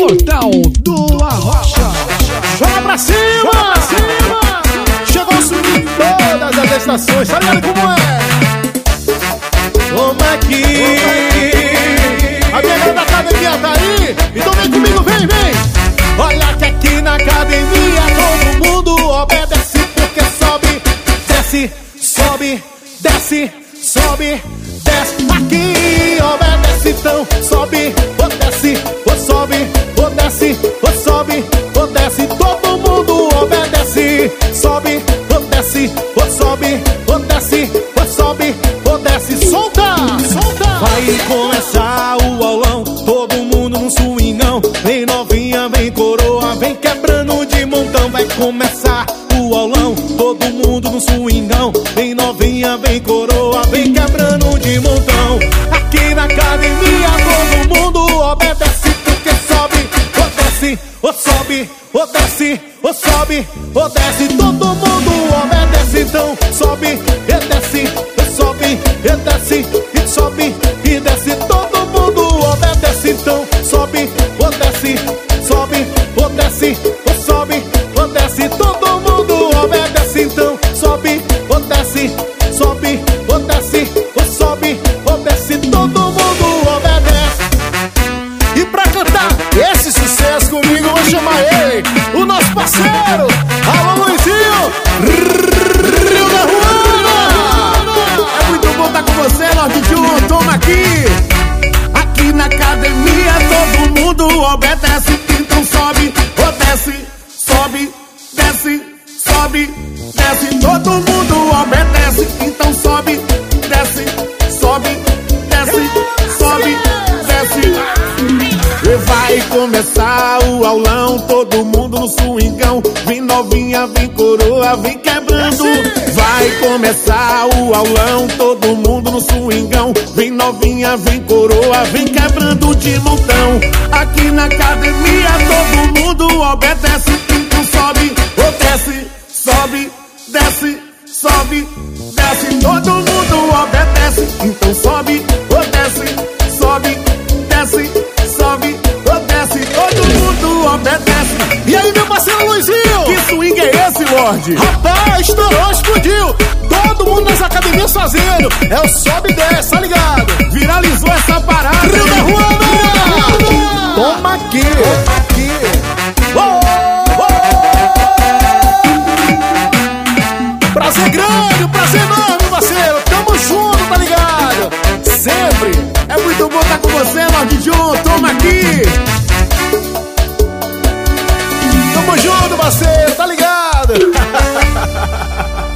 Portal do Arrocha. Joga pra cima! Pra cima! Chegou o swing em todas as estações, ligado como é? Toma aqui! A minha da academia tá aí? Então vem comigo, vem, vem! Olha que aqui na academia todo mundo obedece porque sobe, desce, sobe, desce, sobe, desce. Aqui obedece, então sobe, desce, desce, ou sobe, ou desce. Todo mundo obedece, sobe, ou desce, ou sobe, ou desce, ou sobe, ou desce. Solta, solta! Vai começar o aulão, todo mundo no swingão. Vem novinha, vem coroa, vem quebrando de montão. Vai começar o aulão, todo mundo no swingão. Vem novinha, vem coroa, vem quebrando de montão. Sobe, ou desce. Todo mundo obedece, então sobe, e desce, sobe, e desce, e sobe, e desce. Todo mundo obedece, então sobe, ou desce, sobe, ou desce, ou sobe, ou desce. Todo mundo obedece, então sobe, ou desce, sobe, ou desce, ou sobe, ou desce. Todo mundo obedece. E pra cantar esse sucesso comigo, eu vou chamar ele, o nosso parceiro, sobe, desce. Todo mundo obedece. Então sobe, desce, sobe, desce, sobe, desce. E vai começar o aulão, todo mundo no swingão. Vem novinha, vem coroa, vem quebrando. Vai começar o aulão, todo mundo no swingão. Vem novinha, vem coroa, vem quebrando de montão. Aqui na academia todo mundo obedece. Sobe, desce, sobe, desce. Todo mundo obedece. Então sobe, ou desce, sobe, desce, sobe, ou desce. Todo mundo obedece. E aí, meu parceiro Luizinho? Que swing é esse, Lorde? Rapaz, estourou, explodiu. Todo mundo nas academias fazendo. É o sobe e desce, tá ligado? Viralizou essa parada. sempre. É muito bom estar com você, Lorde John. Toma aqui. Tamo junto, parceiro. Tá ligado?